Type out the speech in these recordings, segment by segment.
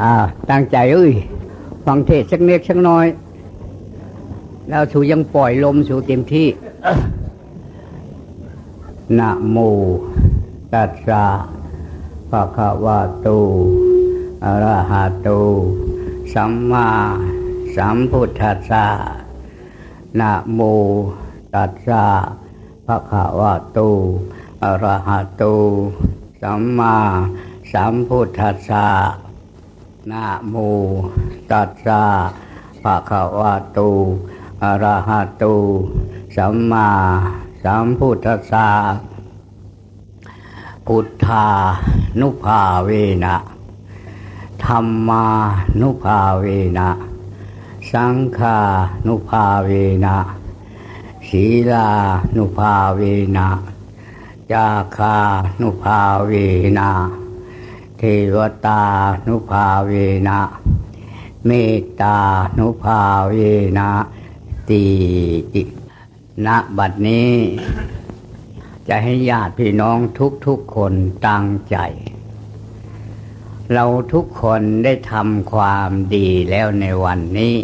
อ่า ตั้งใจเอ้ย ฟังเทศสักเน็กสักน้อย แล้วสูยังปล่อยลมสูเต็มที่นะโมตัสสะภะคะวะโตอะระหะโต สัมมาสัมพุทธัสสะนะโมตัสสะภะคะวะโตอะระหะโต สัมมาสัมพุทธัสสะ นะโมตัสสะภะคะวะโตอะระหะโตสัมมาสัมพุทธัสสะพุทธานุภาเวนะธรรมานุภาเวนะสังฆานุภาเวนะศีลานุภาเวนะจาคานุภาเวนะ เทวตานุภาเวนะเมตตานุภาเวนะตีติณบัดนี้ จะให้ญาติพี่น้องทุกๆคนตั้งใจ เราทุกคนได้ทำความดีแล้วในวันนี้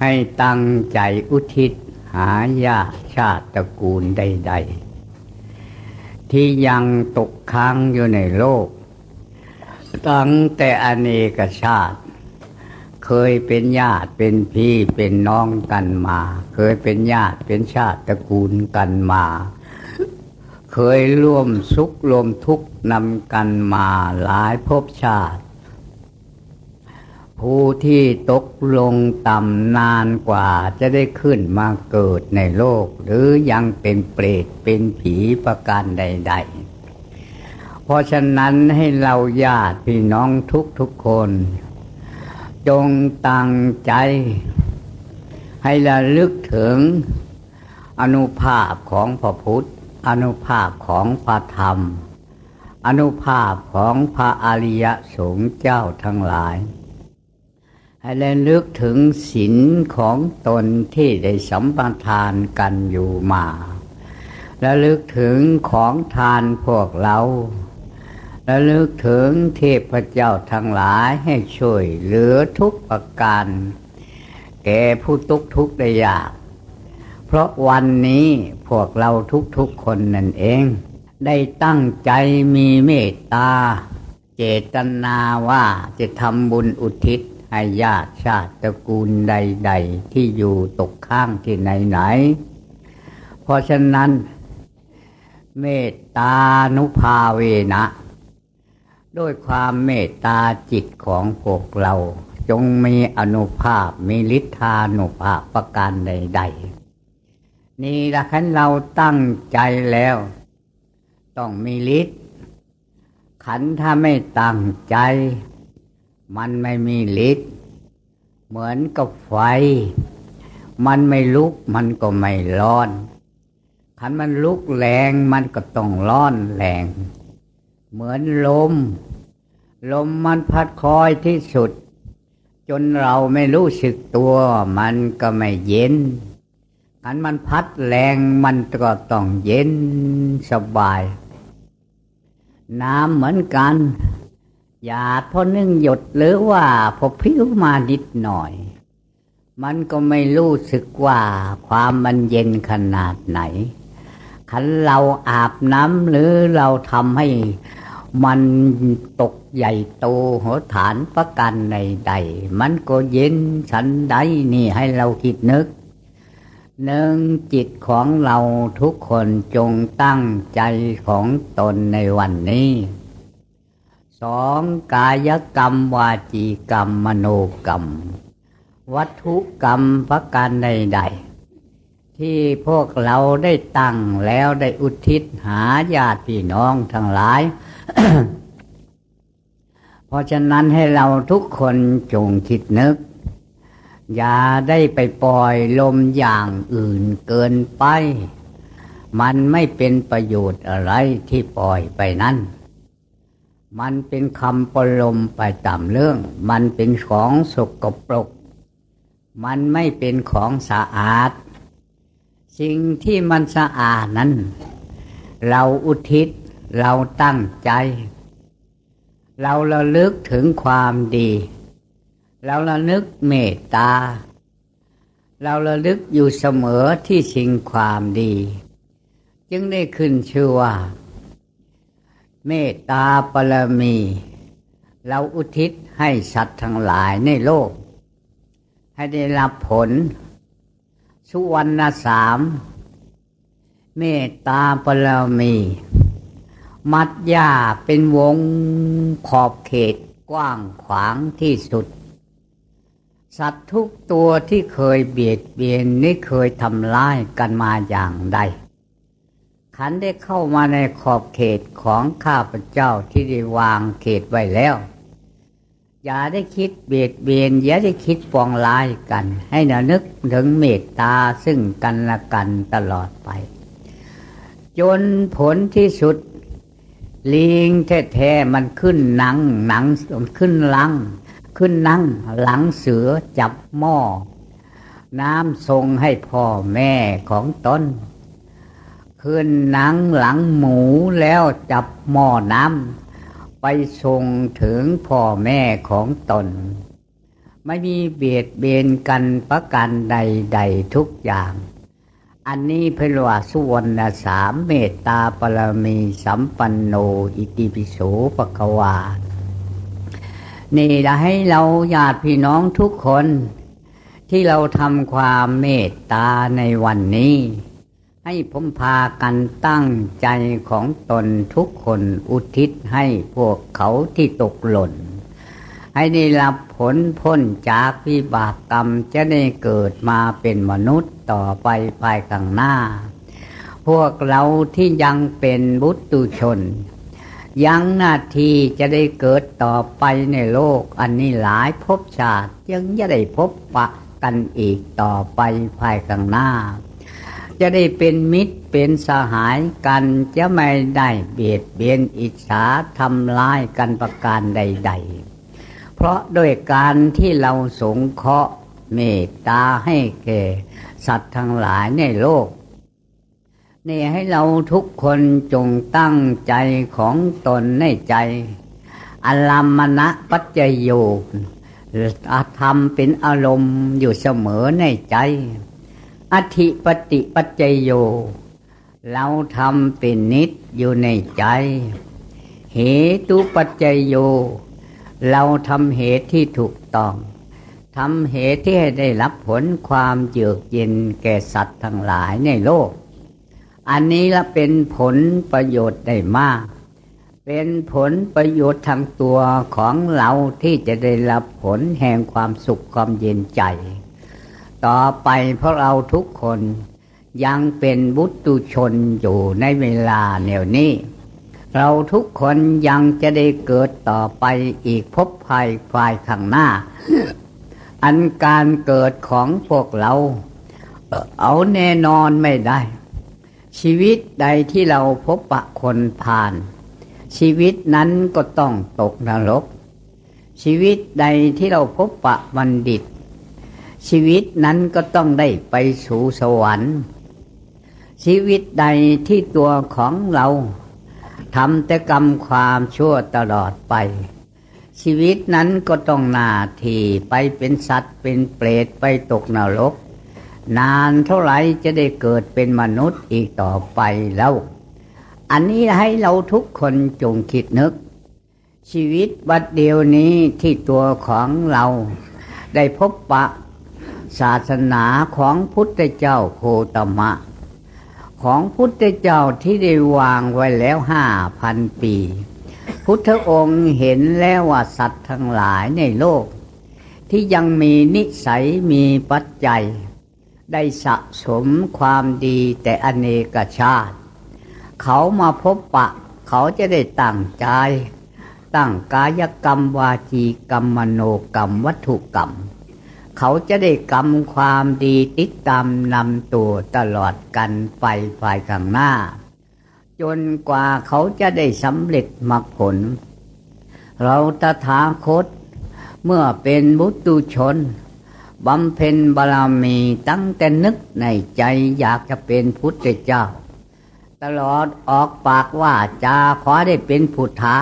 ให้ตั้งใจอุทิศหาญาติชาติตระกูลใดๆ ที่ยังตกค้างอยู่ในโลก ตั้งแต่อเนกชาติ เคยเป็นญาติเป็นพี่เป็นน้องกันมา เคยเป็นญาติเป็นชาติตระกูลกันมา เคยร่วมสุขร่วมทุกข์นำกันมาหลายภพชาติ ผู้ที่ตกลงต่ำนานกว่าจะได้ขึ้นมาเกิดในโลก หรือยังเป็นเปรตเป็นผีประการใด ๆ เพราะฉะนั้นให้เราญาติพี่น้องทุกๆคน จงตั้งใจ ให้ระลึกถึงอนุภาพของพระพุทธ อนุภาพของพระธรรม อนุภาพของพระอริยสงฆ์เจ้าทั้งหลาย ให้ระลึกถึงศีลของตนที่ได้สัมปทานกันอยู่มาระลึกถึงของทานพวกเราระลึกถึงเทพเจ้าทั้งหลายให้ช่วยเหลือทุกประการ แก่ผู้ทุกทุกได้ยาก เพราะวันนี้พวกเราทุกๆคนนั่นเอง ได้ตั้งใจมีเมตตา เจตนาว่าจะทำบุญอุทิศ ให้ญาติชาติตระกูลใด ๆ ที่อยู่ตกข้างที่ไหนๆเพราะฉะนั้น เมตตานุภาเวนะด้วยความเมตตาจิตของพวกเรา จงมีอนุภาพมีฤทธานุภาพประการใด ๆ นี่ละคันเราตั้งใจแล้ว ต้องมีฤทธิ์ขันถ้าไม่ตั้งใจ มันไม่มีฤทธิ์เหมือนกับไฟ มันไม่ลุกมันก็ไม่ร้อนขันมันลุกแรงมันก็ต้องร้อนแรง เหมือนลม ลมมันพัดคอยที่สุด จนเราไม่รู้สึกตัว มันก็ไม่เย็นขันมันพัดแรงมันก็ต้องเย็นสบาย น้ำเหมือนกัน ยาดพอนึ่งหยดหรือว่าพอพิ้วมานิดหน่อย มันก็ไม่รู้สึกว่าความมันเย็นขนาดไหน ขันเราอาบน้ำหรือเราทำให้มันตกใหญ่โตหัวฐานประกันในใด มันก็เย็นฉันใดนี่ให้เราคิดนึกหนึ่งจิตของเราทุกคนจงตั้งใจของตนในวันนี้ สองกายกรรมวาจีกรรมมโนกรรม วัตถุกรรมประการใดๆที่พวกเราได้ตั้งแล้วได้อุทิศหาญาติพี่น้องทั้งหลาย เพราะฉะนั้นให้เราทุกคนจงคิดนึก อย่าได้ไปปล่อยลมอย่างอื่นเกินไป มันไม่เป็นประโยชน์อะไรที่ปล่อยไปนั้น มันเป็นคำปลมไปตามเรื่อง มันเป็นของสกปรก มันไม่เป็นของสะอาด สิ่งที่มันสะอาดนั้น เราอุทิศเราตั้งใจ เราระลึกถึงความดี เราระลึกเมตตา เราระลึกอยู่เสมอที่สิ่งความดี จึงได้ขึ้นชื่อว่า เมตตาปรมี เราอุทิศให้สัตว์ทั้งหลายในโลก ให้ได้รับผล สุวรรณสาม เมตตาปรมี มัดยาเป็นวงขอบเขตกว้างขวางที่สุด สัตว์ทุกตัวที่เคยเบียดเบียนนี่เคยทำร้ายกันมาอย่างใด ขันได้เข้ามาในขอบเขตของข้าพเจ้าที่ได้วางเขตไว้แล้ว อย่าได้คิดเบียดเบียนอย่าได้คิดปองร้ายกัน ให้นานึกถึงเมตตาซึ่งกันและกันตลอดไป จนผลที่สุด ลิงแท้ๆมันขึ้นหนังหนังขึ้นลัง ขึ้นนั่งหลังเสือจับหม้อ น้ำทรงให้พ่อแม่ของตน ขึ้นหนังหลังหมูแล้วจับหม้อน้ำไปส่งถึงพ่อแม่ของตน ไม่มีเบียดเบียนกันประการใดๆทุกอย่าง อันนี้เพลว่าสุวรรณสามเมตตาปรมีสัมปันโนอิติปิโสปะกวา นี่จะให้เราญาติพี่น้องทุกคน ที่เราทำความเมตตาในวันนี้ ให้ผมพากันตั้งใจของตนทุกคนอุทิศให้พวกเขาที่ตกหล่น ให้ได้รับผลพ้นจากวิบากกรรมจะได้เกิดมาเป็นมนุษย์ต่อไปภายข้างหน้า พวกเราที่ยังเป็นบุตุชน ยังหน้าที่จะได้เกิดต่อไปในโลกอันนี้หลายภพชาติยังจะได้พบปะกันอีกต่อไปภายข้างหน้า จะได้เป็นมิตรเป็นสหายกันจะไม่ได้เบียดเบียนอิจฉาทำร้ายกันประการใด ๆ เพราะโดยการที่เราสงเคราะห์เมตตาให้แก่ สัตว์ทั้งหลายในโลกนี่ให้เราทุกคนจงตั้งใจของตนในใจอารามณะปัจจโยธรรมเป็นอารมณ์อยู่เสมอในใจ อธิปติปัจจโย เราทำเป็นนิดอยู่ในใจ เหตุปัจจโย เราทำเหตุที่ถูกต้องทำเหตุที่ให้ได้รับผลความเยือกเย็นแก่สัตว์ทั้งหลายในโลก อันนี้ละเป็นผลประโยชน์ได้มาก เป็นผลประโยชน์ทางตัวของเราที่จะได้รับผลแห่งความสุขความเย็นใจ ต่อไปเพราะเราทุกคนยังเป็นบุตุชนอยู่ในเวลาแนวนี้ เราทุกคนยังจะได้เกิดต่อไปอีกพบภายภายข้างหน้า อันการเกิดของพวกเรา เอาแน่นอนไม่ได้ ชีวิตใดที่เราพบปะคนผ่าน ชีวิตนั้นก็ต้องตกนรก ชีวิตใดที่เราพบปะบัณฑิต ชีวิตนั้นก็ต้องได้ไปสู่สวรรค์ ชีวิตใดที่ตัวของเราทำแต่กรรมความชั่วตลอดไป ชีวิตนั้นก็ต้องนาทีไปเป็นสัตว์เป็นเปรตไปตกนรก นานเท่าไหร่จะได้เกิดเป็นมนุษย์อีกต่อไปแล้ว อันนี้ให้เราทุกคนจงคิดนึก ชีวิตบัดเดียวนี้ที่ตัวของเรา ได้พบปะ ศาสนาของพุทธเจ้าโคตมะ ของพุทธเจ้าที่ได้วางไว้แล้วห้าพันปี พุทธองค์เห็นแล้วว่าสัตว์ทั้งหลายในโลก ที่ยังมีนิสัยมีปัจจัย ได้สะสมความดีแต่อเนกชาติ เขามาพบปะ เขาจะได้ตั้งใจตั้งกายกรรมวาจีกรรมมโนกรรมวัตถุกรรม เขาจะได้กรรมความดีติดตามนำตัวตลอดกันไปภายข้างหน้า จนกว่าเขาจะได้สำเร็จมรรคผล เราตถาคต เมื่อเป็นบุตุชนบำเพ็ญบารมีตั้งแต่นึกในใจอยากจะเป็นพุทธเจ้า ตลอดออกปากว่าจะขอได้เป็นพุทธา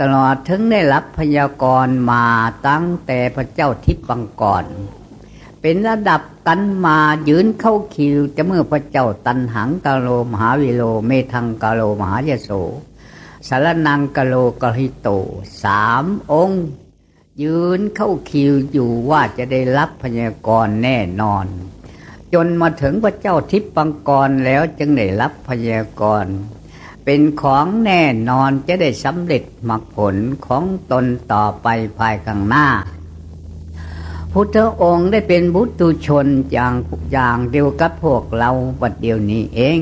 ตลอดถึงได้รับพยากรณ์มาตั้งแต่พระเจ้าทิพย์บังกรเป็นระดับกันมายืนเข้าคิวจะเมื่อพระเจ้าตันหังกาโลมหาวิโลเมทังกาโลมหายโสสารนังกาโลกหิโตสามองค์ ยืนเข้าคิวอยู่ว่าจะได้รับพยากรณ์แน่นอน จนมาถึงพระเจ้าทิพย์บังกรแล้วจึงได้รับพยากรณ์ เป็นของแน่นอนจะได้สำเร็จมรรคผลของตนต่อไปภายข้างหน้า พุทธองค์ได้เป็นบุตุชนอย่างอย่างเดียวกับพวกเราบัดเดียวนี้เอง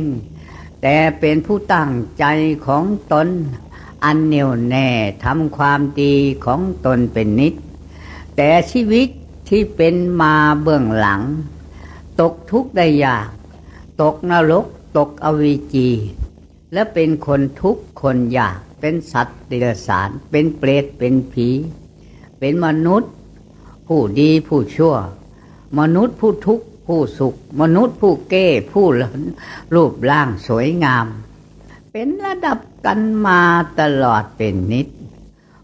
แต่เป็นผู้ตั้งใจของตน อันเหนียวแน่ทำความดีของตนเป็นนิด แต่ชีวิตที่เป็นมาเบื้องหลัง ตกทุกข์ได้ยาก ตกนรกตกอวิจี และเป็นคนทุกข์คนยาก เป็นสัตว์เดรัจฉาน เป็นเปรต เป็นผี เป็นมนุษย์ ผู้ดีผู้ชั่ว มนุษย์ผู้ทุกข์ผู้สุข มนุษย์ผู้เก้ ผู้หลนรูปร่างสวยงาม เป็นระดับกันมาตลอดเป็นนิด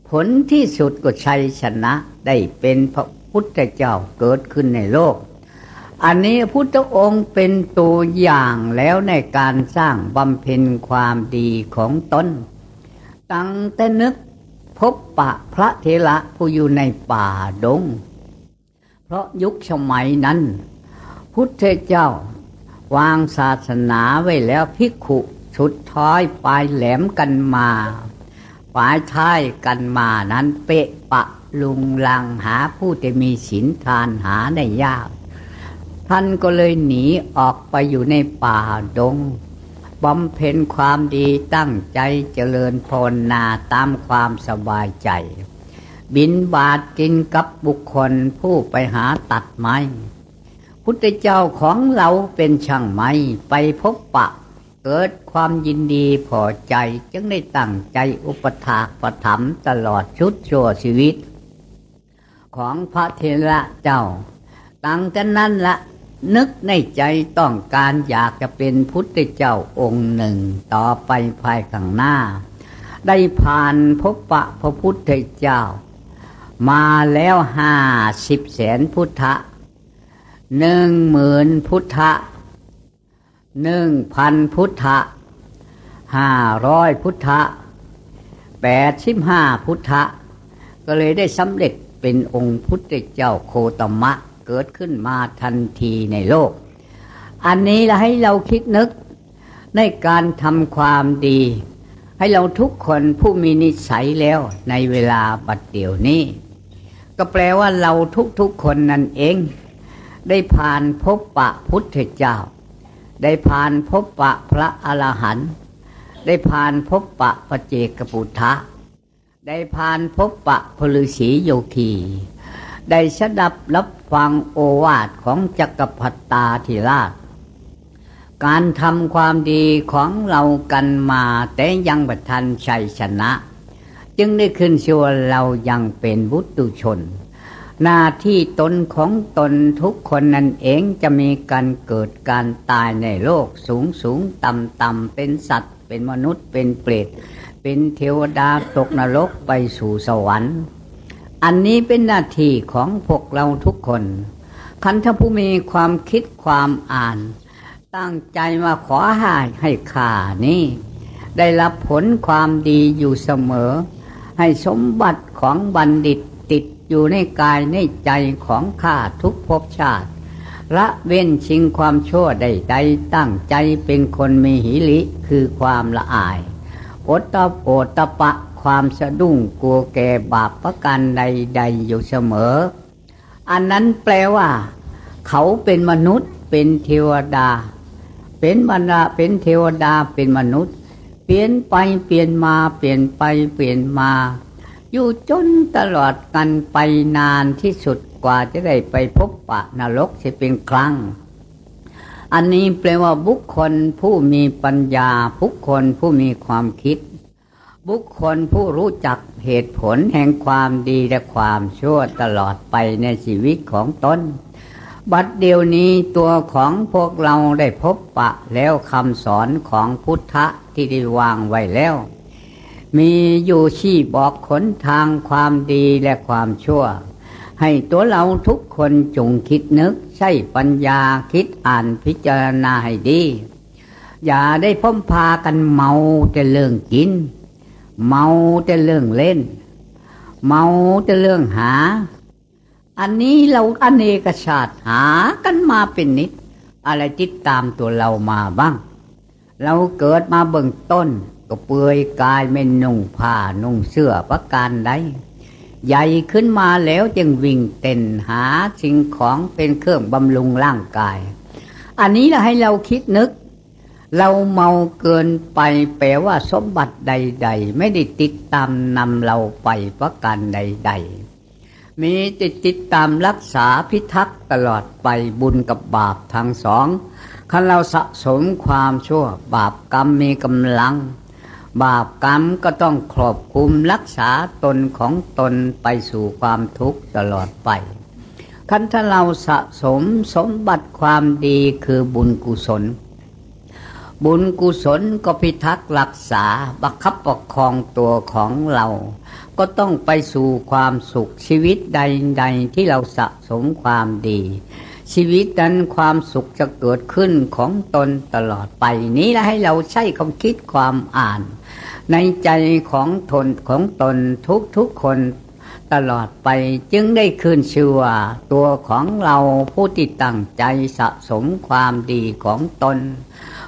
ผลที่สุดก็ชัยชนะได้เป็นพระพุทธเจ้าเกิดขึ้นในโลก อันนี้พุทธองค์เป็นตัวอย่างแล้วในการสร้างบำเพ็ญความดีของตนตั้งแต่นึกพบปะพระเทระผู้อยู่ในป่าดง เพราะยุคสมัยนั้น พุทธเจ้าวางศาสนาไว้แล้วพิกขุชุดท้อยปลายแหลมกันมาปลายท้ายกันมานั้นเปะปะลุงลังหาผู้จะมีศีลทานหาได้ยาก ท่านก็เลยหนีออกไปอยู่ในป่าดงบำเพ็ญความดีตั้งใจเจริญภาวนาตามความสบายใจ บินบาทกินกับบุคคลผู้ไปหาตัดไม้ พุทธเจ้าของเราเป็นช่างไม้ไปพบปะ เกิดความยินดีพอใจจึงได้ตั้งใจอุปถากประถมตลอดชุดชั่วชีวิต ของพระเทระเจ้า ตั้งแต่นั้นละ นึกในใจต้องการอยากจะเป็นพุทธเจ้าองค์หนึ่ง ต่อไปภายข้างหน้า ได้ผ่านพบปะพระพุทธเจ้า มาแล้วห้าสิบแสนพุทธะหนึ่งหมื่นพุทธะหนึ่งพันพุทธะห้าร้อยพุทธะแปดสิบห้าพุทธะก็เลยได้สำเร็จเป็นองค์พุทธเจ้าโคตมะ เกิดขึ้นมาทันทีในโลก อันนี้เราให้เราคิดนึกในการทำความดี ให้เราทุกคนผู้มีนิสัยแล้วในเวลาบัดเดี๋ยวนี้ ก็แปลว่าเราทุกๆคนนั่นเอง ได้ผ่านพบปะพุทธเจ้า ได้ผ่านพบปะพระอรหันต์ได้ผ่านพบปะพระเจกปุถะได้ผ่านพบปะพลศีโยคี ได้สดับรับฟังโอวาทของจักรพรรตาธิราช การทำความดีของเรากันมาแต่ยังบัทันชัยชนะ จึงได้ขึ้นชัวเรายังเป็นบุตุชน หน้าที่ตนของตนทุกคนนั่นเองจะมีการเกิดการตายในโลกสูงสูงต่ำต่ำเป็นสัตว์ เป็นมนุษย์เป็นเปรตเป็นเทวดาตกนรกไปสู่สวรรค์ อันนี้เป็นหน้าที่ของพวกเราทุกคน คันถ้าผู้มีความคิดความอ่าน ตั้งใจมาขอหาให้ข่านี้ ได้รับผลความดีอยู่เสมอ ให้สมบัติของบัณฑิตติดอยู่ในกายในใจของข้าทุกภพชาติ ละเว้นชิงความชั่วใดๆตั้งใจเป็นคนมีหิริคือความละอายอดตะโอตะปะ ความสะดุ้งกลัวแก่บาปประการใดๆอยู่เสมอ อันนั้นแปลว่า เขาเป็นมนุษย์เป็นเทวดา เป็นบรรดาเป็นเทวดาเป็นมนุษย์ เปลี่ยนไปเปลี่ยนมาเปลี่ยนไปเปลี่ยนมา อยู่จนตลอดกันไปนานที่สุดกว่าจะได้ไปพบปะนรกจะเป็นครั้งอันนี้แปลว่าบุคคลผู้มีปัญญาบุคคลผู้มีความคิด บุคคลผู้รู้จักเหตุผลแห่งความดีและความชั่วตลอดไปในชีวิตของตน บัดเดียวนี้ตัวของพวกเราได้พบปะแล้วคำสอนของพุทธะที่ได้วางไว้แล้ว มีอยู่ชี้บอกขนทางความดีและความชั่ว ให้ตัวเราทุกคนจงคิดนึกใช้ปัญญาคิดอ่านพิจารณาให้ดี อย่าได้พ้มพากันเมาแต่เรื่องกิน เมาแต่เรื่องเล่น เมาแต่เรื่องหา อันนี้เราอเนกชาติหากันมาเป็นนิด อะไรติดตามตัวเรามาบ้าง เราเกิดมาเบื้องต้น ก็เปื่อยกายไม่นุ่งผ้านุ่งเสื้อประการใดใหญ่ขึ้นมาแล้วจึงวิ่งเต้นหาสิ่งของเป็นเครื่องบำรุงร่างกาย อันนี้เราให้เราคิดนึก เราเมาเกินไปแปลว่าสมบัติใด ๆ ไม่ได้ติดตามนำเราไปประการใด ๆ มีติดติดตามรักษาพิทักษ์ตลอดไปบุญกับบาปทั้งสองคันเราสะสมความชั่ว บาปกรรมมีกำลัง บาปกรรมก็ต้องครอบคุมรักษาตนของตนไปสู่ความทุกข์ตลอดไปคันถ้าเราสะสมสมบัติความดีคือบุญกุศล บุญกุศลก็พิทักษ์รักษาบังคับปกครองตัวของเรา ก็ต้องไปสู่ความสุขชีวิตใดๆที่เราสะสมความดี ชีวิตนั้นความสุขจะเกิดขึ้นของตนตลอดไป นี้และให้เราใช้ความคิดความอ่าน ในใจของทนของตนทุกทุกคนตลอดไปจึงได้คืนชื่อว่าตัวของเราผู้ติดตั้งใจสะสมความดีของตน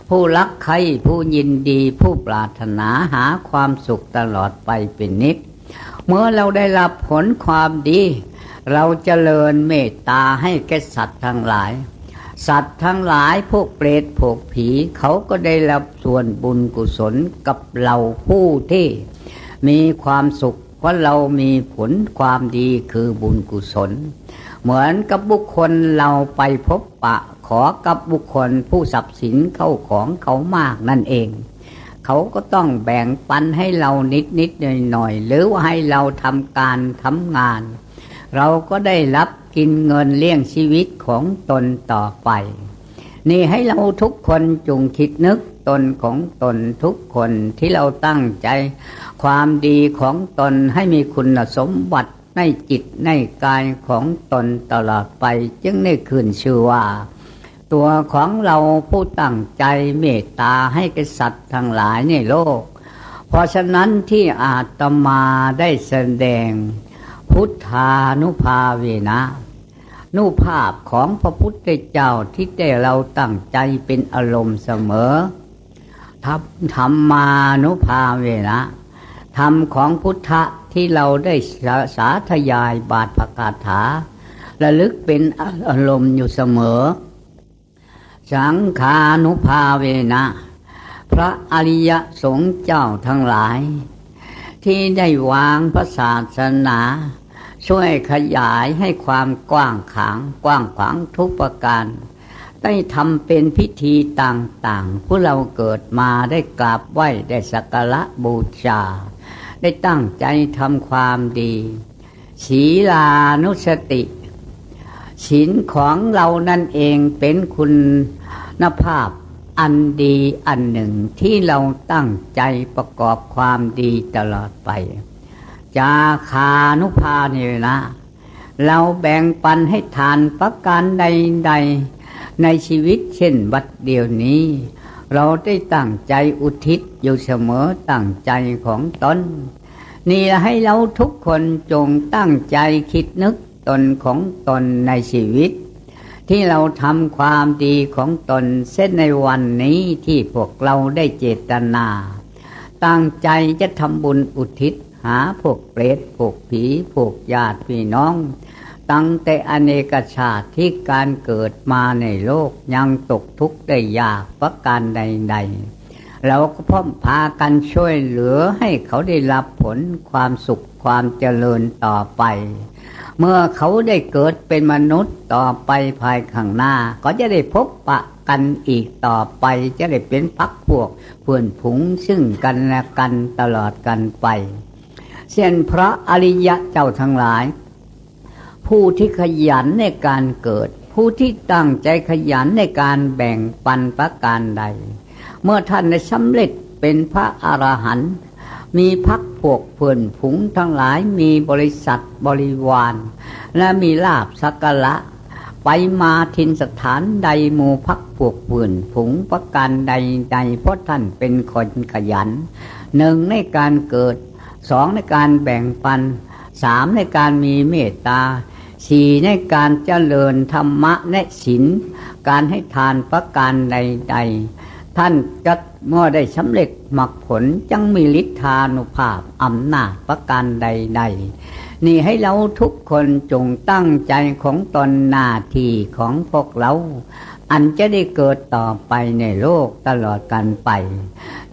ผู้รักใครผู้ยินดีผู้ปรารถนาหาความสุขตลอดไปเป็นนิดเมื่อเราได้รับผลความดี เราจเจริญเมตตาให้แก่สัตว์ทั้งหลาย สัตว์ทั้งหลายพวกเปรตพวกผี เขาก็ได้รับส่วนบุญกุศลกับเราผู้ที่มีความสุขเพราะเรามีผลความดีคือบุญกุศล เหมือนกับบุคคลเราไปพบปะ ขอกับบุคคลผู้สับสินเข้าของเขามากนั่นเอง เขาก็ต้องแบ่งปันให้เรานิดนิดหน่อยหน่อยหรือว่าให้เราทำการทำงาน เราก็ได้รับกินเงินเลี้ยงชีวิตของตนต่อไป นี่ให้เราทุกคนจงคิดนึกตนของตนทุกคนที่เราตั้งใจ ความดีของตนให้มีคุณสมบัติในจิตในกายของตนตลอดไป จึงได้คืนชื่อว่า ตัวของเราผู้ตั้งใจเมตตาให้กษัตริย์ทั้งหลายในโลก เพราะฉะนั้นที่อาตมาได้แสดง พุทธานุภาเวนะนุภาพของพระพุทธเจ้าที่ได้เราตั้งใจเป็นอารมณ์เสมอทธรรมานุภาเวนะธรรมของพุทธะที่เราได้สาธยายบาทประกาศถาระลึกเป็นอารมณ์อยู่เสมอ สังขานุภาเวนะ พระอริยสงฆ์เจ้าทั้งหลาย ที่ได้วางพระศาสนา ช่วยขยายให้ความกว้างขาง กว้างขวางทุกประการ ได้ทำเป็นพิธีต่างๆ ผู้เราเกิดมาได้กราบไหว้ได้สักการะบูชา ได้ตั้งใจทำความดีศีลานุสติศีลของเรานั่นเองเป็นคุณ นภาพอันดีอันหนึ่งที่เราตั้งใจประกอบความดีตลอดไป จาคานุภาเนี่ยนะ เราแบ่งปันให้ทานประการใดๆ ในชีวิตเช่นวัดเดียวนี้ เราได้ตั้งใจอุทิศอยู่เสมอตั้งใจของตนนี่ให้เราทุกคนจงตั้งใจคิดนึกตนของตนในชีวิต ที่เราทำความดีของตนเส้นในวันนี้ที่พวกเราได้เจตนา ตั้งใจจะทำบุญอุทิศหาพวกเปรตพวกผีพวกญาติพี่น้อง ตั้งแต่อเนกชาติที่การเกิดมาในโลกยังตกทุกข์ได้ยากประการใดๆ เราก็พร้อมพากันช่วยเหลือให้เขาได้รับผลความสุขความเจริญต่อไป เมื่อเขาได้เกิดเป็นมนุษย์ต่อไปภายข้างหน้า ก็จะได้พบปะกันอีกต่อไปจะได้เป็นพักพวกเพื่อนผงซึ่งกันและกันตลอดกันไปเช่นพระอริยะเจ้าทั้งหลาย ผู้ที่ขยันในการเกิด ผู้ที่ตั้งใจขยันในการแบ่งปันประการใด เมื่อท่านได้สำเร็จเป็นพระอรหันต์มีพัก พวกเพื่อนผุงทั้งหลายมีบริษัทบริวาร และมีลาบสักการะไปมาทินสถานใดหมู่พักพวกเพื่อนผุงประการใดใดเพราะท่านเป็นคนขยันหนึ่งในการเกิดสองในการแบ่งปันสามในการมีเมตตาสี่ในการเจริญธรรมะและศีลการให้ทานประการใดๆ ท่านจักเมื่อได้สำเร็จมรรคผลจังมีฤทธานุภาพอำนาจประการใด ๆ นี่ให้เราทุกคนจงตั้งใจของตนหน้าที่ของพวกเรา อันจะได้เกิดต่อไปในโลกตลอดกันไป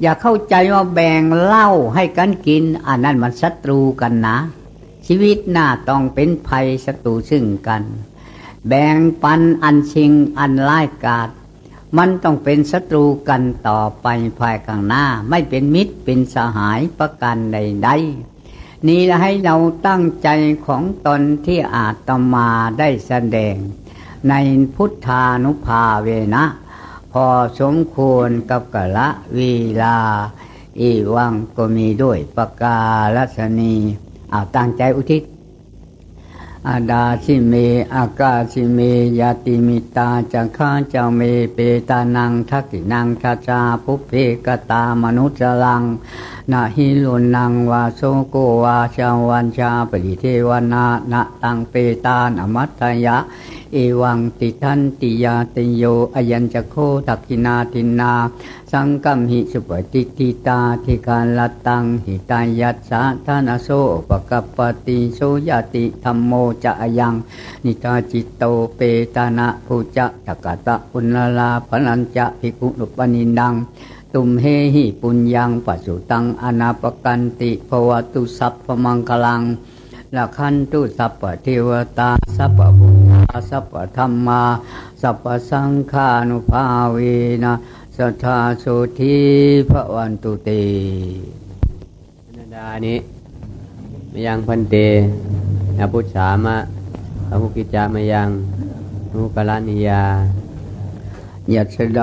อย่าเข้าใจว่าแบ่งเหล้าให้กันกิน อันนั้นมันศัตรูกันนะ ชีวิตหน้าต้องเป็นภัยศัตรูซึ่งกัน แบ่งปันอันชิงอันร้ายกาจ มันต้องเป็นศัตรูกันต่อไปภายข้างหน้า ไม่เป็นมิตรเป็นสหายประกันใดๆนี่ให้เราตั้งใจของตนที่อาตมาได้แสดง ในพุทธานุภาเวนะ พอสมควรกับกะละวีลา อีวังก็มีด้วยประกาศสนีอาตั้งใจอุทิศ อาดาชิเม อากาชิเม ยาติมิตาจักขาเจ้าเม เปตานังทักินังคาจาภุเพกตามนุจลัง นาหิลุนังวาโสโกวาชาวันชาปริเทวนานะตังเปตานอมัตตยะ เอวังติทันติยาติโยอยัญจโคทักกินาตินา สังกัมหิสุปฏิติตาธิการลตังหิตายัสสะทานาโสปกัปปติโสยติธรรมโมจะยังนิตาจิตโตเปตานะภูจะตกตะอุณลลาพนัญจะภิกุนุปนินัง ตุมเฮหิปุญญังปัจจุตังอนาปกันติภวตุสัพพมังคลังละคันตุสัพพเทวตาสัพพพุทธาสัพพธรรมา สัพพสังฆานุภาเวนะสัทธาโสธีพระวันตุเตนาดานี้มยังพันเตอาพุชามะอภุกิจามยังนุกลานิยา ยัสด